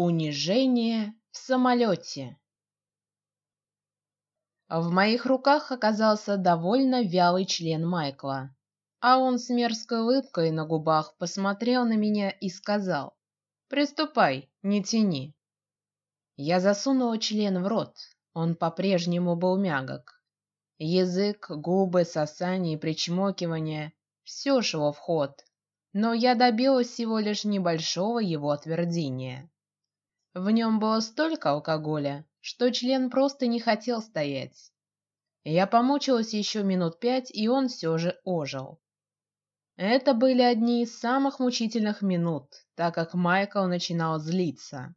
Унижение в самолете. В моих руках оказался довольно вялый член Майкла, а он с мерзкой улыбкой на губах посмотрел на меня и сказал: "Приступай, не тяни". Я засунул член в рот. Он по-прежнему был мягок. Язык, губы, сосание и причмокивание — все шло в ход, но я добилась всего лишь небольшого его отвердения. В нем было столько алкоголя, что член просто не хотел стоять. Я помучилась еще минут пять, и он все же ожил. Это были одни из самых мучительных минут, так как Майкл начинал злиться.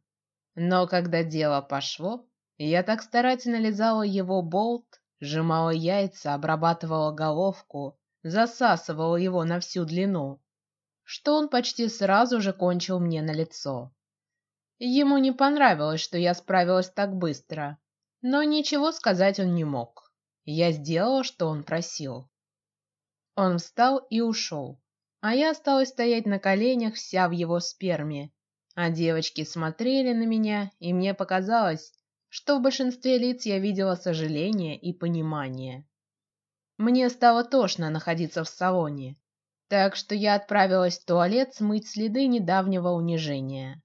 Но когда дело пошло, я так старательно лизала его болт, сжимала яйца, обрабатывала головку, засасывала его на всю длину, что он почти сразу же кончил мне на лицо. Ему не понравилось, что я справилась так быстро, но ничего сказать он не мог. Я сделала, что он просил. Он встал и ушел, а я осталась стоять на коленях, вся в его сперме. А девочки смотрели на меня, и мне показалось, что в большинстве лиц я видела сожаление и понимание. Мне стало тошно находиться в салоне, так что я отправилась в туалет смыть следы недавнего унижения.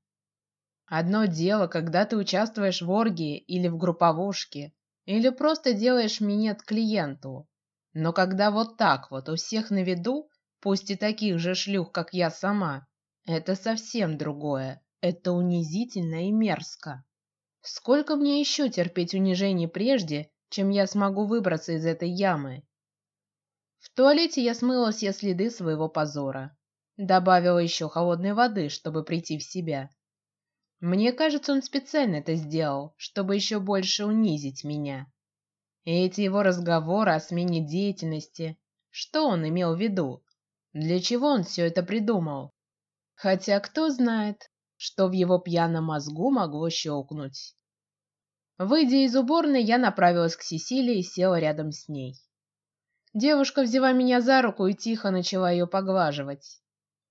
Одно дело, когда ты участвуешь в оргии или в групповушке, или просто делаешь минет клиенту, но когда вот так вот у всех на виду, пусть и таких же шлюх, как я сама, это совсем другое. Это унизительно и мерзко. Сколько мне еще терпеть унижений прежде, чем я смогу выбраться из этой ямы? В туалете я смыла все следы своего позора, добавила еще холодной воды, чтобы прийти в себя. Мне кажется, он специально это сделал, чтобы еще больше унизить меня. И эти его разговоры о смене деятельности, что он имел в виду? Для чего он все это придумал? Хотя кто знает, что в его пьяном мозгу могло щелкнуть. Выйдя из уборной, я направилась к Сесилии и села рядом с ней. Девушка взяла меня за руку и тихо начала ее поглаживать.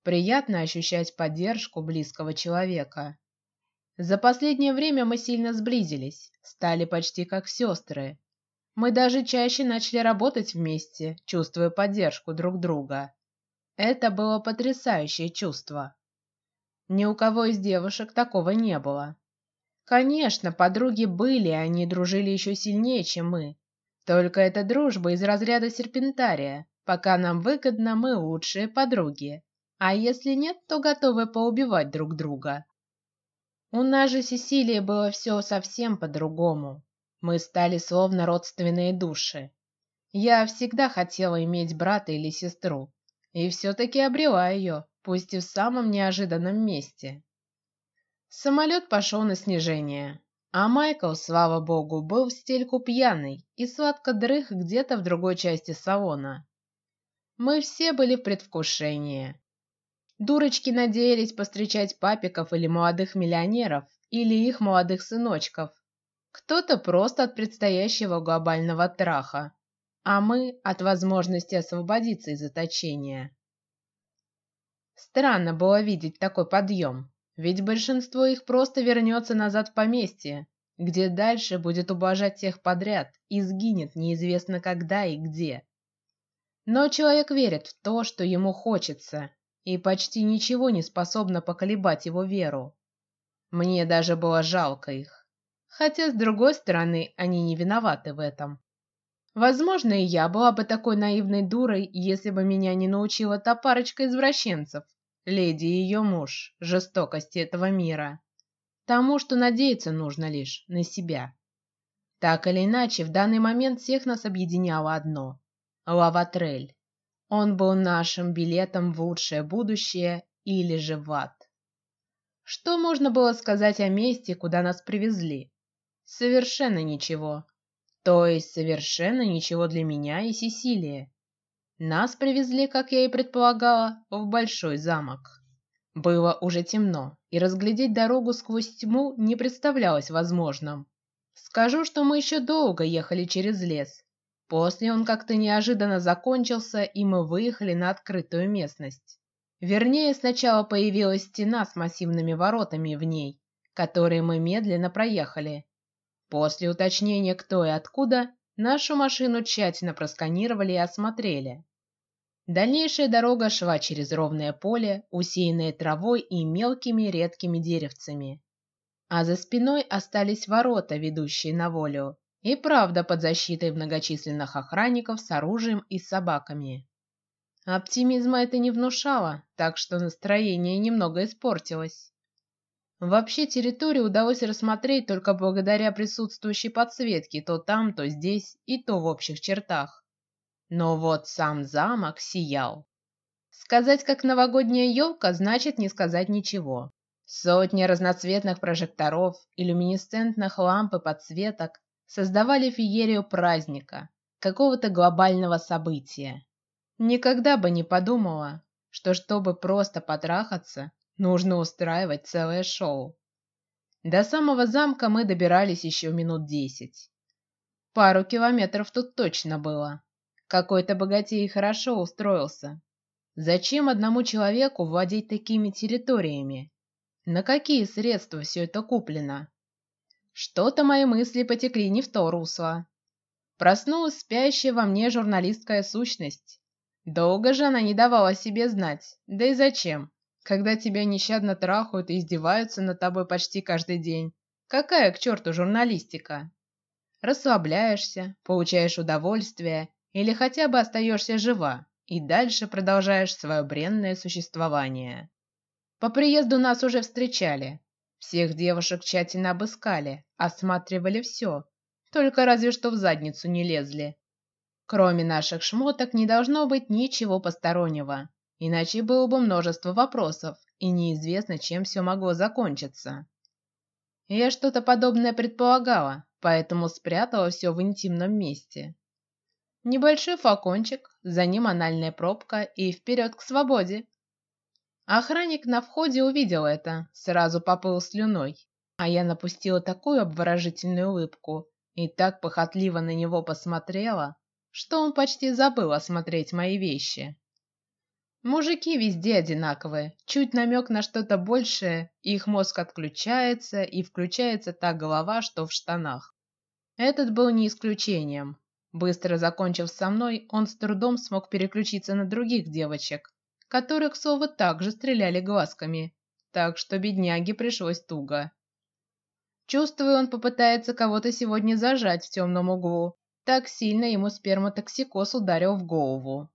Приятно ощущать поддержку близкого человека. За последнее время мы сильно сблизились, стали почти как сестры. Мы даже чаще начали работать вместе, чувствуя поддержку друг друга. Это было потрясающее чувство. Ни у кого из девушек такого не было. Конечно, подруги были, они дружили еще сильнее, чем мы. Только эта дружба из разряда серпентария. Пока нам выгодно, мы лучшие подруги. А если нет, то готовы поубивать друг друга. У нас же Сесилии было все совсем по-другому. Мы стали словно родственные души. Я всегда хотела иметь брата или сестру, и все-таки обрела ее, пусть и в самом неожиданном месте. Самолет пошел на снижение, а Майкл, слава богу, был в стельку пьяный и сладко дрых где-то в другой части салона. Мы все были в предвкушении. Дурочки надеялись постречать папиков или молодых миллионеров, или их молодых сыночков. Кто-то просто от предстоящего глобального траха, а мы от возможности освободиться из заточения. Странно было видеть такой подъем, ведь большинство их просто вернется назад в поместье, где дальше будет ублажать всех подряд и сгинет неизвестно когда и где. Но человек верит в то, что ему хочется, и почти ничего не способно поколебать его веру. Мне даже было жалко их, хотя с другой стороны они не виноваты в этом. Возможно, и я была бы такой наивной дурой, если бы меня не научила та парочка извращенцев, леди и ее муж, жестокости этого мира, тому, что надеяться нужно лишь на себя. Так или иначе, в данный момент всех нас объединяло одно: Лаватрель. Он был нашим билетом в лучшее будущее или же в ад. Что можно было сказать о месте, куда нас привезли? Совершенно ничего. То есть совершенно ничего для меня и Сесилии. Нас привезли, как я и предполагала, в большой замок. Было уже темно, и разглядеть дорогу сквозь тьму не представлялось возможным. Скажу, что мы еще долго ехали через лес, После он как-то неожиданно закончился, и мы выехали на открытую местность. Вернее, сначала появилась стена с массивными воротами в ней, которые мы медленно проехали. После уточнения, кто и откуда, нашу машину тщательно просканировали и осмотрели. Дальнейшая дорога шла через ровное поле, усеянное травой и мелкими редкими деревцами, а за спиной остались ворота, ведущие на волю, и правда под защитой многочисленных охранников с оружием и собаками. Оптимизма это не внушало, так что настроение немного испортилось. Вообще территорию удалось рассмотреть только благодаря присутствующей подсветке то там, то здесь и то в общих чертах. Но вот сам замок сиял. Сказать, как новогодняя елка, значит не сказать ничего. Сотни разноцветных прожекторов и люминесцентных ламп и подсветок создавали феерию праздника, какого-то глобального события. Никогда бы не подумала, что чтобы просто потрахаться, нужно устраивать целое шоу. До самого замка мы добирались еще минут десять. Пару километров тут точно было. Какой-то богатей хорошо устроился. Зачем одному человеку владеть такими территориями? На какие средства все это куплено? Что-то мои мысли потекли не в то русло. Проснулась спящая во мне журналистская сущность. Долго же она не давала себе знать. Да и зачем? Когда тебя нещадно трахают и издеваются над тобой почти каждый день, какая к черту журналистика? Расслабляешься, получаешь удовольствие или хотя бы остаешься жива и дальше продолжаешь свое бренное существование. По приезду нас уже встречали, всех девушек тщательно обыскали, осматривали все, только разве что в задницу не лезли. Кроме наших шмоток не должно быть ничего постороннего, иначе было бы множество вопросов и неизвестно, чем все могло закончиться. Я что-то подобное предполагала, поэтому спрятала все в интимном месте. Небольшой флакончик, за ним анальная пробка и вперед к свободе. Охранник на входе увидел это, сразу поплыл слюной, а я напустила такую обворожительную улыбку и так похотливо на него посмотрела, что он почти забыл осмотреть мои вещи. Мужики везде одинаковые, чуть намек на что-то большее, их мозг отключается и включается та голова, что в штанах. Этот был не исключением. Быстро закончив со мной, он с трудом смог переключиться на других девочек, которых, к слову, также стреляли глазками, так что бедняге пришлось туго. Чувствую, он попытается кого-то сегодня зажать в темном углу. Так сильно ему сперматоксикоз ударил в голову.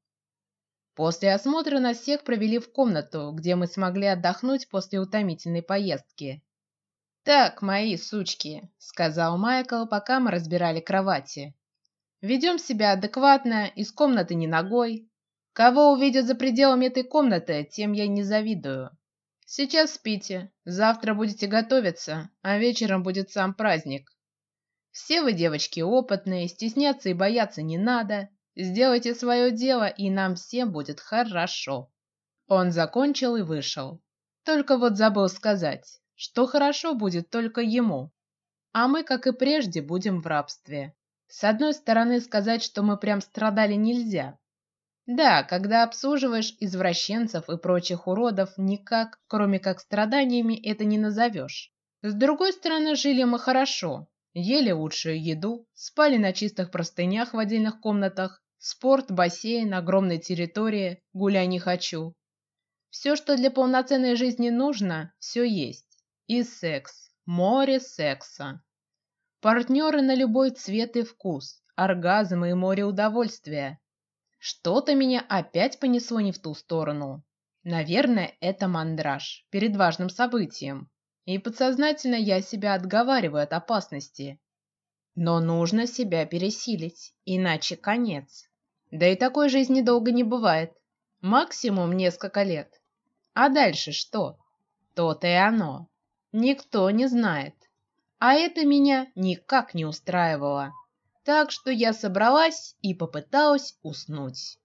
После осмотра нас всех провели в комнату, где мы смогли отдохнуть после утомительной поездки. Так, мои сучки, сказал Майкл, пока мы разбирали кровати. Ведем себя адекватно, из комнаты не ногой. Кого увидят за пределами этой комнаты, тем я не завидую. Сейчас спите, завтра будете готовиться, а вечером будет сам праздник. Все вы девочки опытные, стесняться и бояться не надо. Сделайте свое дело, и нам всем будет хорошо. Он закончил и вышел. Только вот забыл сказать, что хорошо будет только ему, а мы, как и прежде, будем в рабстве. С одной стороны, сказать, что мы прям страдали, нельзя. Да, когда обслуживаешь извращенцев и прочих уродов, никак, кроме как страданиями, это не назовешь. С другой стороны, жили мы хорошо, ели лучшую еду, спали на чистых простынях в отдельных комнатах, спорт, бассейн, огромная территория, гуляй не хочу. Все, что для полноценной жизни нужно, все есть. И секс, море секса. Партнеры на любой цвет и вкус, оргазмы и море удовольствия. Что-то меня опять понесло не в ту сторону. Наверное, это мандраж перед важным событием, и подсознательно я себя отговариваю от опасности. Но нужно себя пересилить, иначе конец. Да и такой жизни долго не бывает, максимум несколько лет. А дальше что? То-то и оно. Никто не знает. А это меня никак не устраивало, так что я собралась и попыталась уснуть.